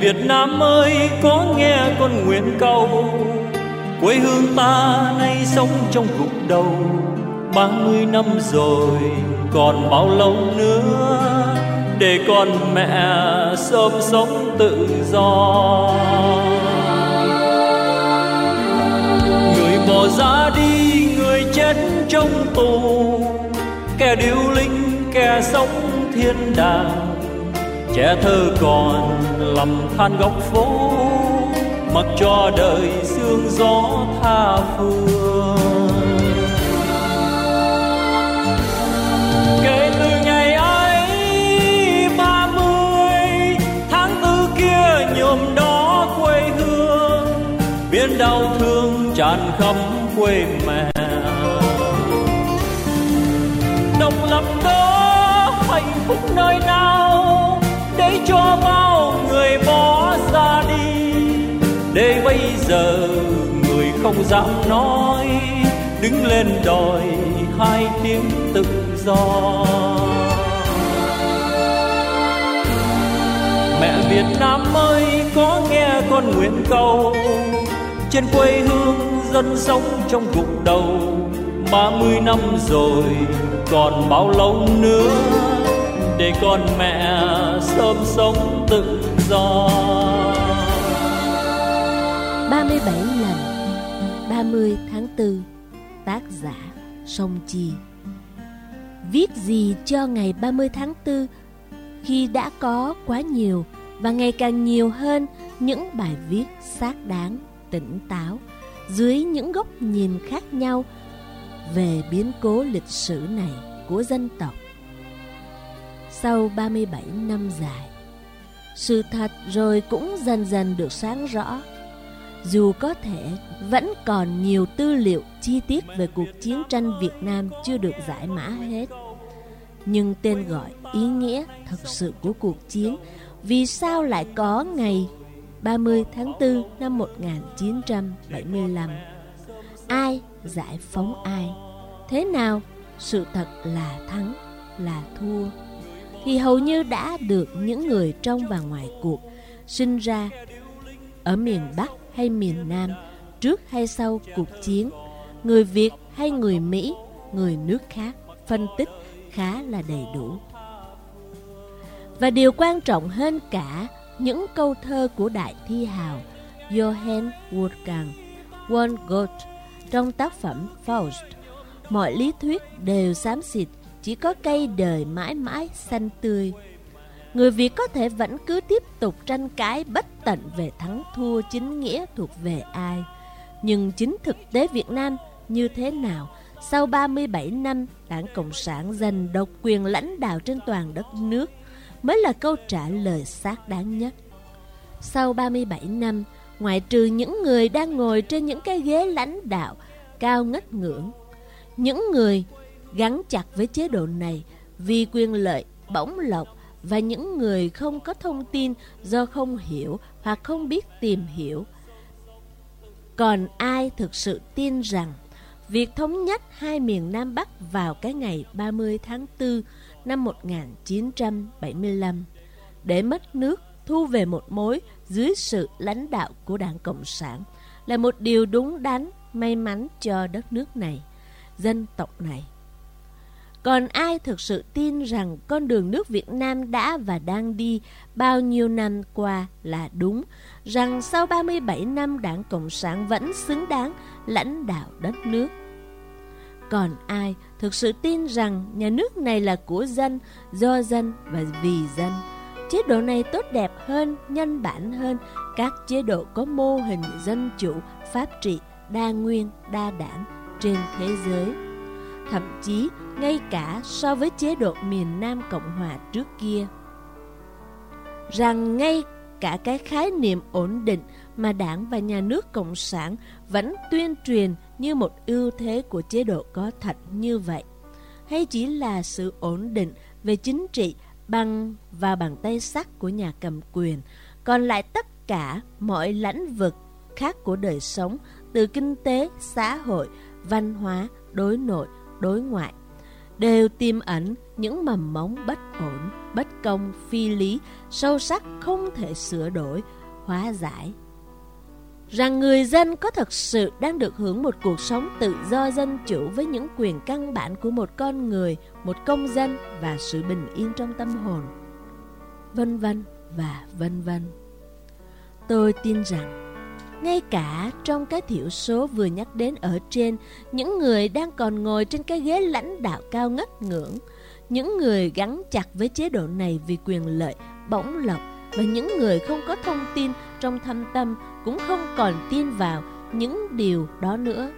Việt Nam ơi, có nghe con nguyện cầu. Quê hương ta nay sống trong gục đầu. Ba mươi năm rồi, còn bao lâu nữa? Để con mẹ sớm sống tự do. Người bỏ ra đi, người chết trong tù. Kẻ điêu linh, kẻ sống thiên đàng trẻ thơ còn lầm than góc phố, mặc cho đời sương gió tha phương. Kể từ ngày ấy, ba mươi tháng tư kia nhuộm đó quê hương biến đau thương tràn khắp quê mẹ. Độc lập đó, hạnh phúc nơi nào? Bao người bỏ ra đi. Để bây giờ người không dám nói, đứng lên đòi hai tiếng tự do. Mẹ Việt Nam ơi, có nghe con nguyện cầu. Trên quê hương dân sống trong gục đầu, ba mươi năm rồi còn bao lâu nữa để con mẹ sớm sống tự do 37 lần 30 tháng 4 Tác giả Sông Chi. Viết gì cho ngày 30 tháng 4 khi đã có quá nhiều và ngày càng nhiều hơn những bài viết xác đáng, tỉnh táo dưới những góc nhìn khác nhau về biến cố lịch sử này của dân tộc? Sau 37 năm dài. Sự thật rồi cũng dần dần được sáng rõ. Dù có thể vẫn còn nhiều tư liệu chi tiết về cuộc chiến tranh Việt Nam chưa được giải mã hết. Nhưng tên gọi ý nghĩa thật sự của cuộc chiến vì sao lại có ngày 30 tháng 4 năm 1975? Ai giải phóng ai? Thế nào sự thật là thắng, là thua? Thì hầu như đã được những người trong và ngoài cuộc sinh ra ở miền Bắc hay miền Nam trước hay sau cuộc chiến, người Việt hay người Mỹ, người nước khác phân tích khá là đầy đủ. Và điều quan trọng hơn cả, những câu thơ của đại thi hào Johann Wolfgang von Goethe trong tác phẩm Faust, mọi lý thuyết đều xám xịt chỉ có cây đời mãi mãi xanh tươi. Người Việt có thể vẫn cứ tiếp tục tranh cãi bất tận về thắng thua chính nghĩa thuộc về ai. Nhưng chính thực tế Việt Nam như thế nào sau 37 năm Đảng Cộng sản giành độc quyền lãnh đạo trên toàn đất nước mới là câu trả lời xác đáng nhất. Sau 37 năm, ngoại trừ những người đang ngồi trên những cái ghế lãnh đạo cao ngất ngưỡng, những người gắn chặt với chế độ này vì quyền lợi, bổng lộc và những người không có thông tin do không hiểu hoặc không biết tìm hiểu. Còn ai thực sự tin rằng việc thống nhất hai miền Nam Bắc vào cái ngày 30 tháng 4 năm 1975 để mất nước thu về một mối dưới sự lãnh đạo của Đảng Cộng sản là một điều đúng đắn, may mắn cho đất nước này, dân tộc này. Còn ai thực sự tin rằng con đường nước Việt Nam đã và đang đi bao nhiêu năm qua là đúng, rằng sau 37 năm Đảng Cộng sản vẫn xứng đáng lãnh đạo đất nước? Còn ai thực sự tin rằng nhà nước này là của dân, do dân và vì dân? Chế độ này tốt đẹp hơn, nhân bản hơn các chế độ có mô hình dân chủ, pháp trị, đa nguyên, đa đảng trên thế giới. Thậm chí ngay cả so với chế độ miền Nam Cộng Hòa trước kia. Rằng ngay cả cái khái niệm ổn định mà đảng và nhà nước Cộng sản vẫn tuyên truyền như một ưu thế của chế độ có thật như vậy, hay chỉ là sự ổn định về chính trị bằng và bằng tay sắt của nhà cầm quyền, còn lại tất cả mọi lãnh vực khác của đời sống từ kinh tế, xã hội, văn hóa, đối nội, đối ngoại đều tiềm ẩn những mầm móng bất ổn, bất công, phi lý, sâu sắc không thể sửa đổi, hóa giải. Rằng người dân có thực sự đang được hưởng một cuộc sống tự do dân chủ với những quyền căn bản của một con người, một công dân và sự bình yên trong tâm hồn. Vân vân và vân vân. Tôi tin rằng ngay cả trong cái thiểu số vừa nhắc đến ở trên, những người đang còn ngồi trên cái ghế lãnh đạo cao ngất ngưỡng, những người gắn chặt với chế độ này vì quyền lợi, bỗng lộc và những người không có thông tin trong thâm tâm cũng không còn tin vào những điều đó nữa.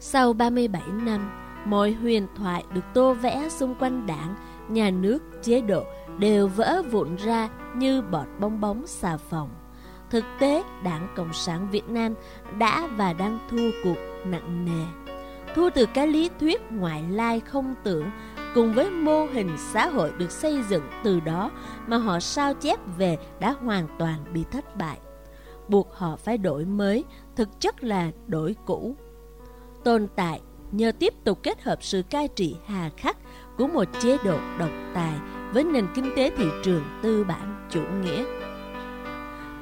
Sau 37 năm, mọi huyền thoại được tô vẽ xung quanh đảng, nhà nước, chế độ đều vỡ vụn ra như bọt bong bóng xà phòng. Thực tế, Đảng Cộng sản Việt Nam đã và đang thua cuộc nặng nề. Thua từ cái lý thuyết ngoại lai không tưởng cùng với mô hình xã hội được xây dựng từ đó mà họ sao chép về đã hoàn toàn bị thất bại. Buộc họ phải đổi mới, thực chất là đổi cũ. Tồn tại nhờ tiếp tục kết hợp sự cai trị hà khắc của một chế độ độc tài với nền kinh tế thị trường tư bản chủ nghĩa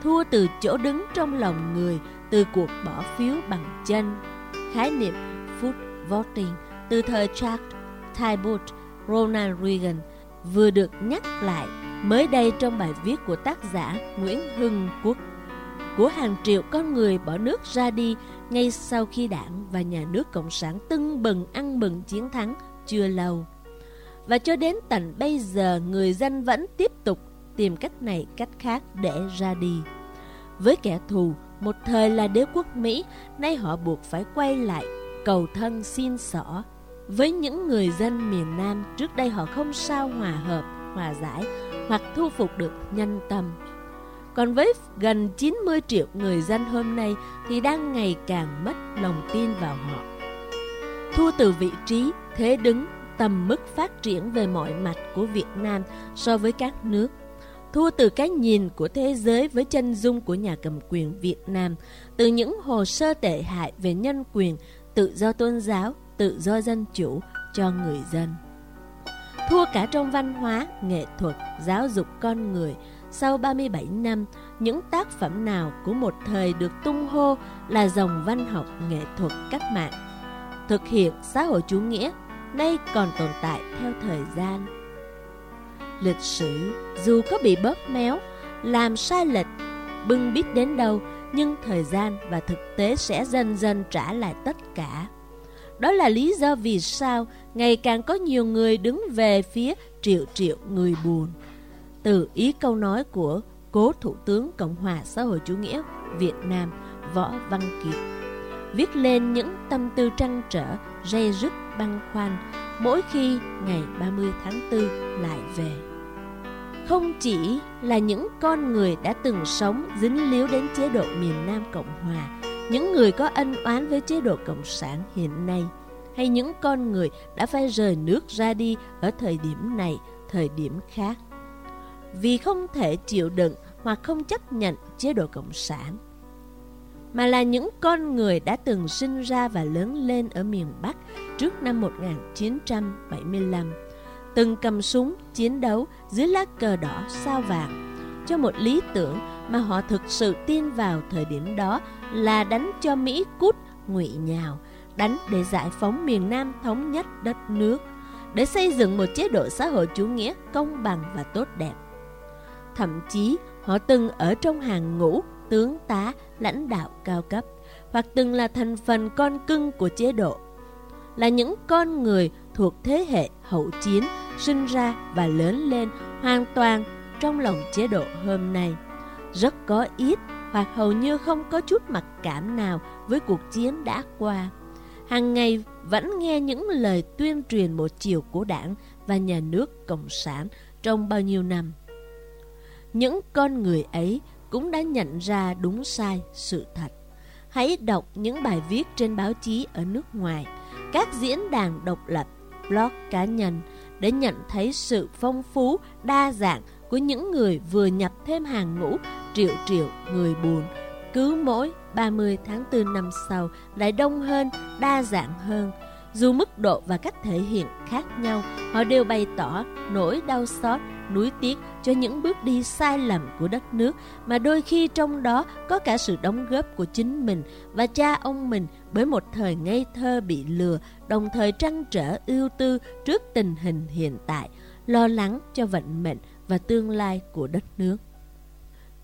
thua từ chỗ đứng trong lòng người từ cuộc bỏ phiếu bằng chân. Khái niệm foot voting từ thời Charles Tybalt, Ronald Reagan vừa được nhắc lại mới đây trong bài viết của tác giả Nguyễn Hưng Quốc của hàng triệu con người bỏ nước ra đi ngay sau khi đảng và nhà nước Cộng sản tưng bừng ăn mừng chiến thắng chưa lâu. Và cho đến tận bây giờ người dân vẫn tiếp tục tìm cách này cách khác để ra đi. Với kẻ thù, một thời là đế quốc Mỹ, nay họ buộc phải quay lại cầu thân xin xỏ. Với những người dân miền Nam, trước đây họ không sao hòa hợp, hòa giải hoặc thu phục được nhân tâm. Còn với gần 90 triệu người dân hôm nay thì đang ngày càng mất lòng tin vào họ. thu từ vị trí, thế đứng, tầm mức phát triển về mọi mặt của Việt Nam so với các nước thua từ cái nhìn của thế giới với chân dung của nhà cầm quyền Việt Nam, từ những hồ sơ tệ hại về nhân quyền, tự do tôn giáo, tự do dân chủ cho người dân. Thua cả trong văn hóa, nghệ thuật, giáo dục con người, sau 37 năm, những tác phẩm nào của một thời được tung hô là dòng văn học nghệ thuật cách mạng. Thực hiện xã hội chủ nghĩa, nay còn tồn tại theo thời gian lịch sử dù có bị bóp méo, làm sai lệch, bưng bít đến đâu, nhưng thời gian và thực tế sẽ dần dần trả lại tất cả. Đó là lý do vì sao ngày càng có nhiều người đứng về phía triệu triệu người buồn. Từ ý câu nói của cố Thủ tướng Cộng hòa xã hội chủ nghĩa Việt Nam Võ Văn Kiệt viết lên những tâm tư trăn trở, dây dứt băn khoăn mỗi khi ngày 30 tháng 4 lại về không chỉ là những con người đã từng sống dính líu đến chế độ miền Nam Cộng Hòa, những người có ân oán với chế độ Cộng sản hiện nay, hay những con người đã phải rời nước ra đi ở thời điểm này, thời điểm khác. Vì không thể chịu đựng hoặc không chấp nhận chế độ Cộng sản, mà là những con người đã từng sinh ra và lớn lên ở miền Bắc trước năm 1975 từng cầm súng chiến đấu dưới lá cờ đỏ sao vàng cho một lý tưởng mà họ thực sự tin vào thời điểm đó là đánh cho Mỹ cút ngụy nhào, đánh để giải phóng miền Nam thống nhất đất nước, để xây dựng một chế độ xã hội chủ nghĩa công bằng và tốt đẹp. Thậm chí, họ từng ở trong hàng ngũ tướng tá, lãnh đạo cao cấp, hoặc từng là thành phần con cưng của chế độ, là những con người thuộc thế hệ hậu chiến sinh ra và lớn lên hoàn toàn trong lòng chế độ hôm nay. Rất có ít hoặc hầu như không có chút mặc cảm nào với cuộc chiến đã qua. Hàng ngày vẫn nghe những lời tuyên truyền một chiều của đảng và nhà nước Cộng sản trong bao nhiêu năm. Những con người ấy cũng đã nhận ra đúng sai sự thật. Hãy đọc những bài viết trên báo chí ở nước ngoài, các diễn đàn độc lập, blog cá nhân để nhận thấy sự phong phú, đa dạng của những người vừa nhập thêm hàng ngũ triệu triệu người buồn. Cứ mỗi 30 tháng 4 năm sau lại đông hơn, đa dạng hơn. Dù mức độ và cách thể hiện khác nhau, họ đều bày tỏ nỗi đau xót, nuối tiếc cho những bước đi sai lầm của đất nước mà đôi khi trong đó có cả sự đóng góp của chính mình và cha ông mình bởi một thời ngây thơ bị lừa, đồng thời trăn trở ưu tư trước tình hình hiện tại, lo lắng cho vận mệnh và tương lai của đất nước.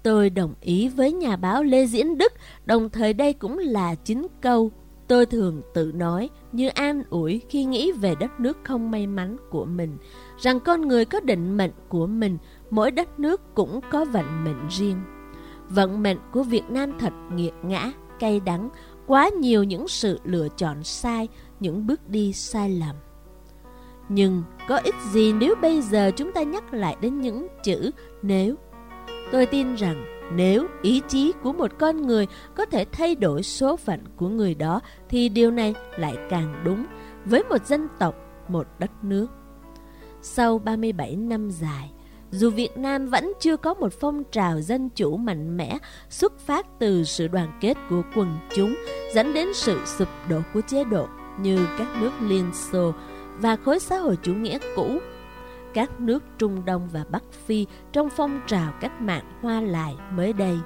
Tôi đồng ý với nhà báo Lê Diễn Đức, đồng thời đây cũng là chính câu tôi thường tự nói như an ủi khi nghĩ về đất nước không may mắn của mình, rằng con người có định mệnh của mình, mỗi đất nước cũng có vận mệnh riêng. Vận mệnh của Việt Nam thật nghiệt ngã, cay đắng, quá nhiều những sự lựa chọn sai, những bước đi sai lầm. Nhưng có ích gì nếu bây giờ chúng ta nhắc lại đến những chữ nếu Tôi tin rằng nếu ý chí của một con người có thể thay đổi số phận của người đó thì điều này lại càng đúng với một dân tộc, một đất nước. Sau 37 năm dài, dù Việt Nam vẫn chưa có một phong trào dân chủ mạnh mẽ xuất phát từ sự đoàn kết của quần chúng dẫn đến sự sụp đổ của chế độ như các nước Liên Xô và khối xã hội chủ nghĩa cũ các nước Trung Đông và Bắc Phi trong phong trào cách mạng hoa lại mới đây.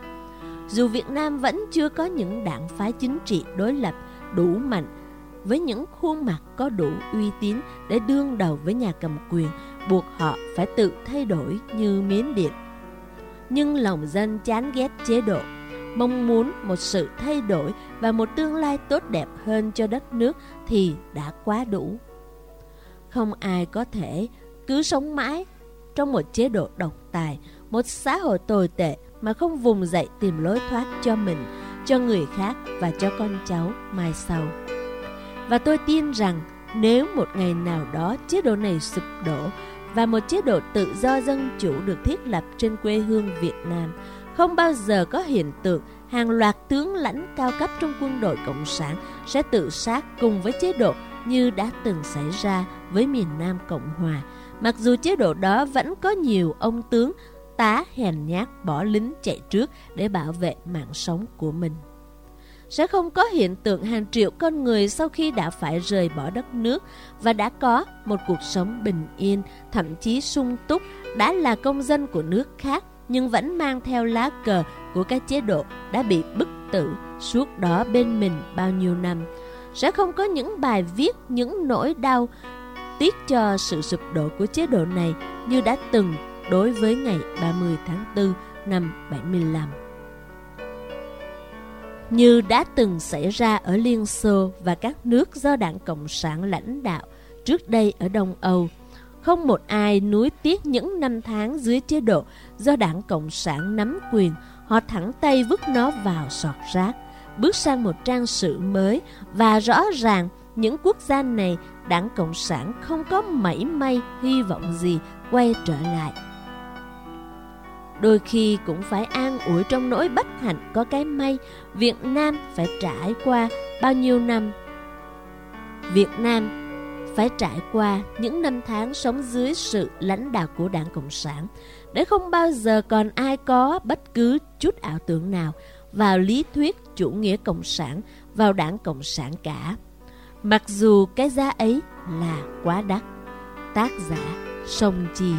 Dù Việt Nam vẫn chưa có những đảng phái chính trị đối lập đủ mạnh với những khuôn mặt có đủ uy tín để đương đầu với nhà cầm quyền, buộc họ phải tự thay đổi như Miến Điện. Nhưng lòng dân chán ghét chế độ, mong muốn một sự thay đổi và một tương lai tốt đẹp hơn cho đất nước thì đã quá đủ. Không ai có thể cứ sống mãi trong một chế độ độc tài, một xã hội tồi tệ mà không vùng dậy tìm lối thoát cho mình, cho người khác và cho con cháu mai sau. Và tôi tin rằng nếu một ngày nào đó chế độ này sụp đổ và một chế độ tự do dân chủ được thiết lập trên quê hương Việt Nam, không bao giờ có hiện tượng hàng loạt tướng lãnh cao cấp trong quân đội Cộng sản sẽ tự sát cùng với chế độ như đã từng xảy ra với miền Nam Cộng Hòa Mặc dù chế độ đó vẫn có nhiều ông tướng tá hèn nhát bỏ lính chạy trước để bảo vệ mạng sống của mình. Sẽ không có hiện tượng hàng triệu con người sau khi đã phải rời bỏ đất nước và đã có một cuộc sống bình yên, thậm chí sung túc, đã là công dân của nước khác nhưng vẫn mang theo lá cờ của các chế độ đã bị bức tử suốt đó bên mình bao nhiêu năm. Sẽ không có những bài viết, những nỗi đau, tiếc cho sự sụp đổ của chế độ này như đã từng đối với ngày 30 tháng 4 năm 75. Như đã từng xảy ra ở Liên Xô và các nước do đảng Cộng sản lãnh đạo trước đây ở Đông Âu, không một ai nuối tiếc những năm tháng dưới chế độ do đảng Cộng sản nắm quyền, họ thẳng tay vứt nó vào sọt rác, bước sang một trang sử mới và rõ ràng những quốc gia này đảng Cộng sản không có mảy may hy vọng gì quay trở lại. Đôi khi cũng phải an ủi trong nỗi bất hạnh có cái may Việt Nam phải trải qua bao nhiêu năm. Việt Nam phải trải qua những năm tháng sống dưới sự lãnh đạo của đảng Cộng sản để không bao giờ còn ai có bất cứ chút ảo tưởng nào vào lý thuyết chủ nghĩa Cộng sản, vào đảng Cộng sản cả. Mặc dù cái giá ấy là quá đắt. Tác giả Sông Chi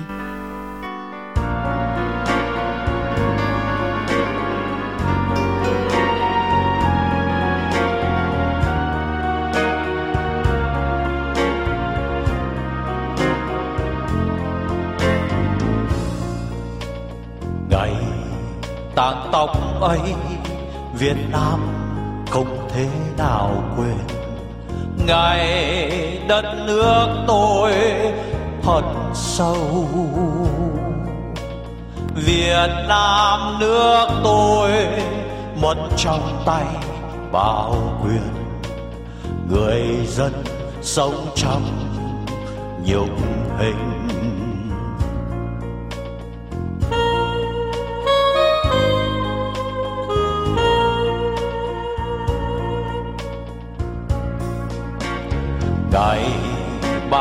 tàn tóc ấy, Việt Nam không thể nào quên. Ngày đất nước tôi thật sâu. Việt Nam nước tôi mất trong tay bao quyền. Người dân sống trong nhục hình.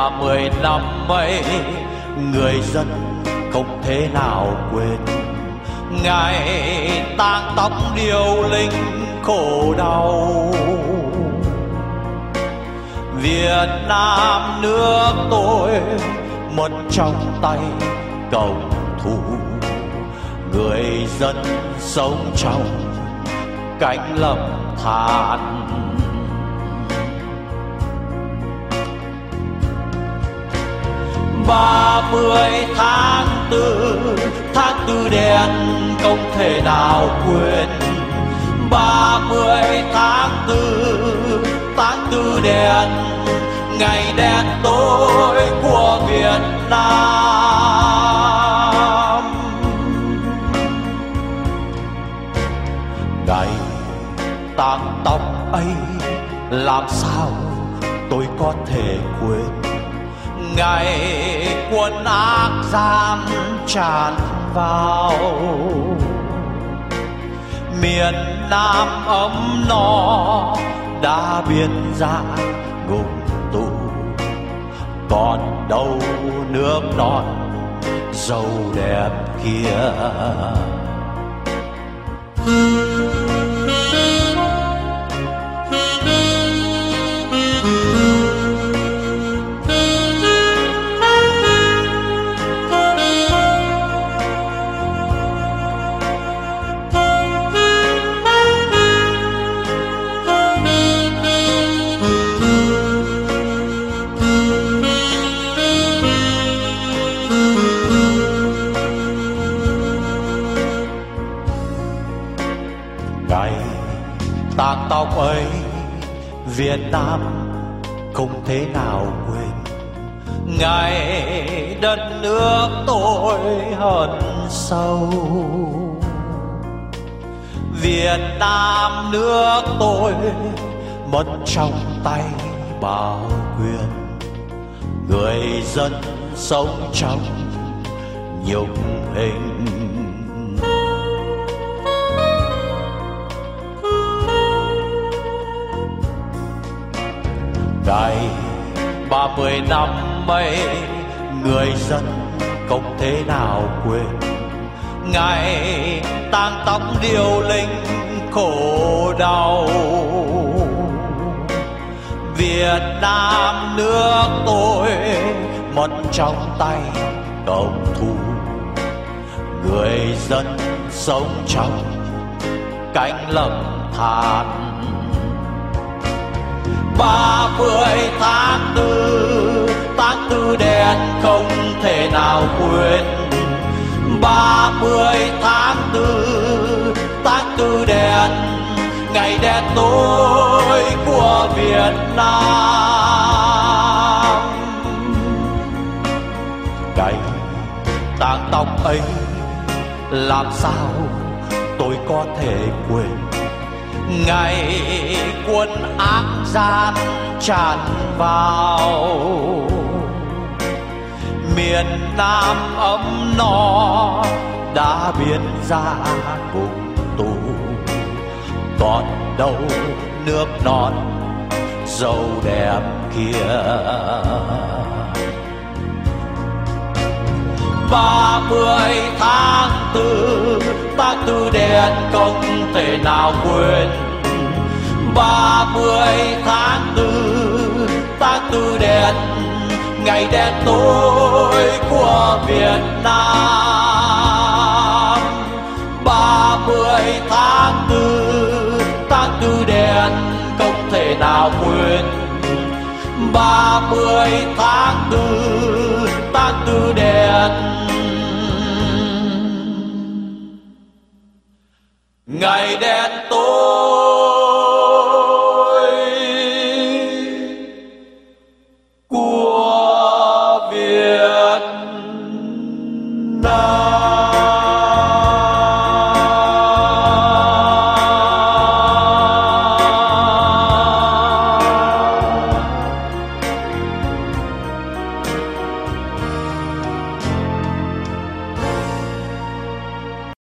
Ba mươi năm ấy, người dân không thể nào quên. Ngày tang tóc điêu linh khổ đau. Việt Việt Nam nước tôi mất trong tay cầu thủ. Người dân sống trong cánh lầm than. Ba mươi tháng tư tháng tư đen không thể nào quên. Ba mươi tháng tư tháng tư đen, ngày đen tối của Việt Nam. Ngày tang tóc ấy, làm sao tôi có thể quên? Ngày quân ác gian tràn vào. Miền nam ấm no đã biến ra ngục tù còn đâu nước non dâu đẹp kia. Việt Nam không thể nào quên. Ngày đất nước tôi hận sâu. Việt Nam nước tôi mất trong tay bảo quyền. Người dân sống trong nhục hình. Ba mươi năm mây, người dân không thế nào quên. Ngày tang tóc điêu linh khổ đau. Việt Nam nước tôi mất trong tay cộng thu. người dân sống trong cánh lầm than. Ba mươi tháng tư nào quên ba mươi tháng tư tháng tư đèn ngày đen tối của Việt Nam. Ngày tang tóc ấy làm sao tôi có thể quên? Ngày quân ác gian tràn vào miền nam ấm no, đã biến ra vùng tù. Còn đâu nước non dâu đẹp kia. Ba mươi tháng tư tháng tư đèn không thể nào quên. Ba mươi tháng tư ta tư đèn ngày đen tối của Việt Nam. Ba mươi tháng tư tháng tư đen không thể nào quên. Ba mươi tháng tư tháng tư đen. Ngày đen tối